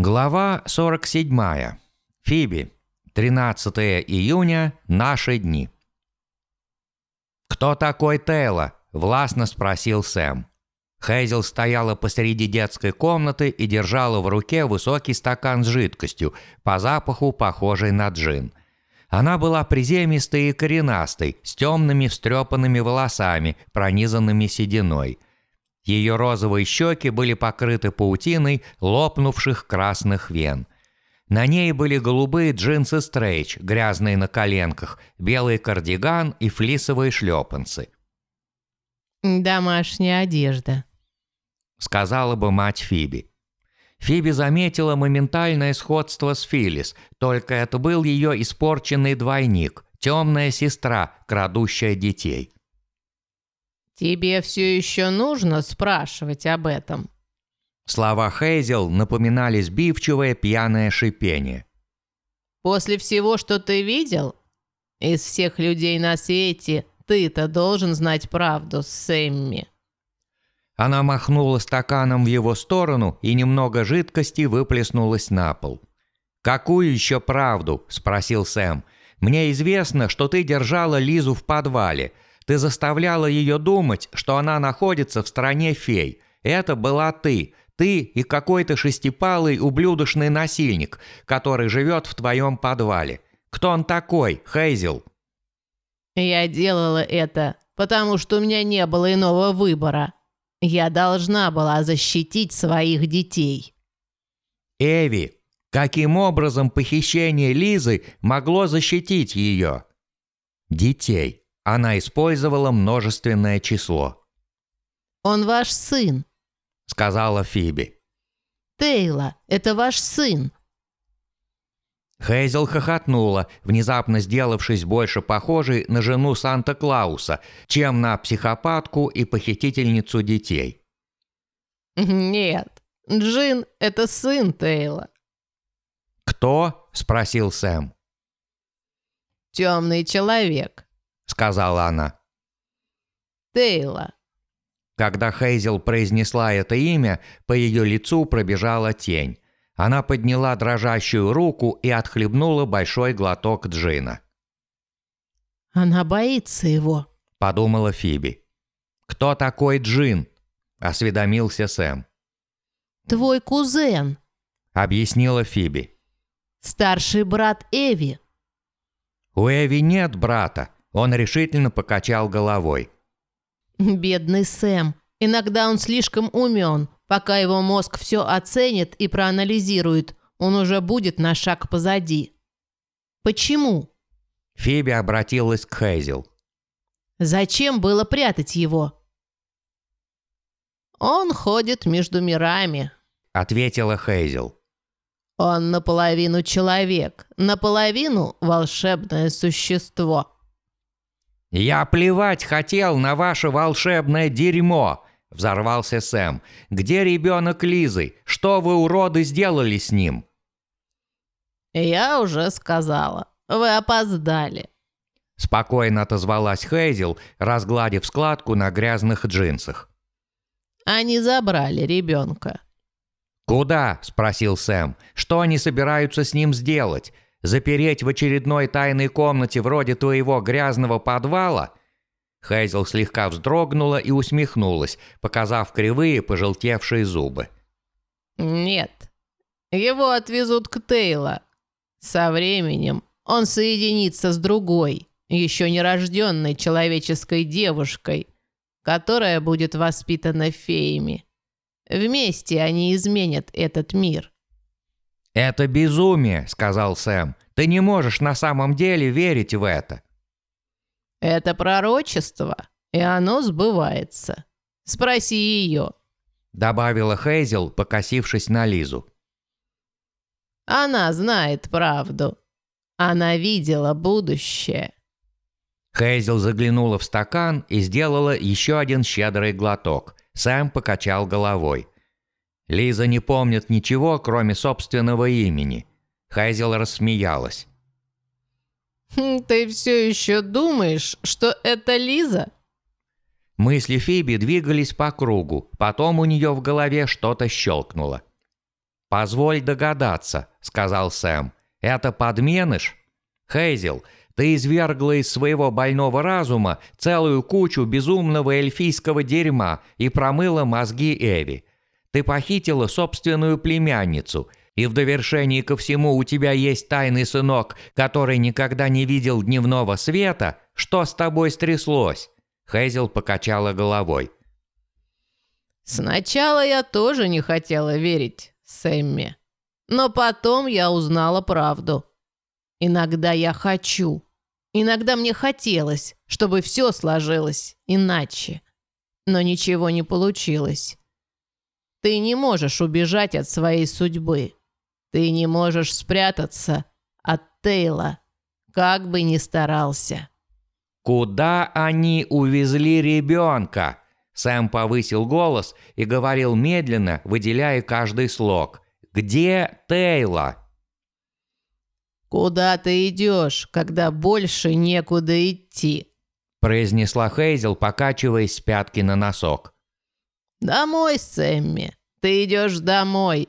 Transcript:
Глава 47. Фиби. 13 июня. Наши дни. «Кто такой Тейла?» – властно спросил Сэм. Хейзел стояла посреди детской комнаты и держала в руке высокий стакан с жидкостью, по запаху похожий на джин. Она была приземистой и коренастой, с темными встрепанными волосами, пронизанными сединой – ее розовые щеки были покрыты паутиной лопнувших красных вен. На ней были голубые джинсы стрейч, грязные на коленках, белый кардиган и флисовые шлепанцы. «Домашняя одежда», — сказала бы мать Фиби. Фиби заметила моментальное сходство с Филис, только это был ее испорченный двойник, темная сестра, крадущая детей. «Тебе все еще нужно спрашивать об этом?» Слова Хейзел напоминали сбивчивое пьяное шипение. «После всего, что ты видел, из всех людей на свете ты-то должен знать правду, Сэмми». Она махнула стаканом в его сторону, и немного жидкости выплеснулось на пол. «Какую еще правду?» – спросил Сэм. «Мне известно, что ты держала Лизу в подвале. Ты заставляла ее думать, что она находится в стране фей. Это была ты. Ты и какой-то шестипалый ублюдочный насильник, который живет в твоем подвале. Кто он такой, Хейзел?» «Я делала это, потому что у меня не было иного выбора. Я должна была защитить своих детей». «Эви, каким образом похищение Лизы могло защитить ее?» «Детей». Она использовала множественное число. «Он ваш сын», — сказала Фиби. «Тейла, это ваш сын». Хейзел хохотнула, внезапно сделавшись больше похожей на жену Санта-Клауса, чем на психопатку и похитительницу детей. «Нет, Джин – это сын Тейла». «Кто?» – спросил Сэм. «Темный человек сказала она. Тейла. Когда Хейзел произнесла это имя, по ее лицу пробежала тень. Она подняла дрожащую руку и отхлебнула большой глоток джина. «Она боится его», — подумала Фиби. «Кто такой Джин?» — осведомился Сэм. «Твой кузен», — объяснила Фиби. «Старший брат Эви». «У Эви нет брата», он решительно покачал головой. «Бедный Сэм. Иногда он слишком умен. Пока его мозг все оценит и проанализирует, он уже будет на шаг позади. Почему?» Фиби обратилась к Хейзел. «Зачем было прятать его?» «Он ходит между мирами», — ответила Хейзел. «Он наполовину человек, наполовину волшебное существо». «Я плевать хотел на ваше волшебное дерьмо!» – взорвался Сэм. «Где ребенок Лизы? Что вы, уроды, сделали с ним?» «Я уже сказала. Вы опоздали». Спокойно отозвалась Хейзел, разгладив складку на грязных джинсах. «Они забрали ребенка». «Куда?» – спросил Сэм. «Что они собираются с ним сделать? Запереть в очередной тайной комнате вроде твоего грязного подвала?» Хейзел слегка вздрогнула и усмехнулась, показав кривые пожелтевшие зубы. «Нет, его отвезут к Тейла. Со временем он соединится с другой, еще нерожденной человеческой девушкой, которая будет воспитана феями. Вместе они изменят этот мир». «Это безумие», — сказал Сэм. «Ты не можешь на самом деле верить в это». «Это пророчество, и оно сбывается. Спроси ее», — добавила Хейзел, покосившись на Лизу. «Она знает правду. Она видела будущее». Хейзел заглянула в стакан и сделала еще один щедрый глоток. Сэм покачал головой. Лиза не помнит ничего, кроме собственного имени. Хайзел рассмеялась. «Хм, «Ты все еще думаешь, что это Лиза?» Мысли Фиби двигались по кругу, потом у нее в голове что-то щелкнуло. «Позволь догадаться», — сказал Сэм. «Это подменыш?» «Хейзел, ты извергла из своего больного разума целую кучу безумного эльфийского дерьма и промыла мозги Эви. Ты похитила собственную племянницу, и в довершении ко всему у тебя есть тайный сынок, который никогда не видел дневного света. Что с тобой стряслось?» Хейзел покачала головой. «Сначала я тоже не хотела верить, Сэмми. Но потом я узнала правду. Иногда я хочу, Иногда мне хотелось, чтобы все сложилось иначе. Но ничего не получилось. Ты не можешь убежать от своей судьбы. Ты не можешь спрятаться от Тейла, как бы ни старался. «Куда они увезли ребенка?» Сэм повысил голос и говорил медленно, выделяя каждый слог. «Где Тейла?» «Куда ты идешь, когда больше некуда идти?» произнесла Хейзел, покачиваясь с пятки на носок. «Домой, Сэмми. Ты идешь домой.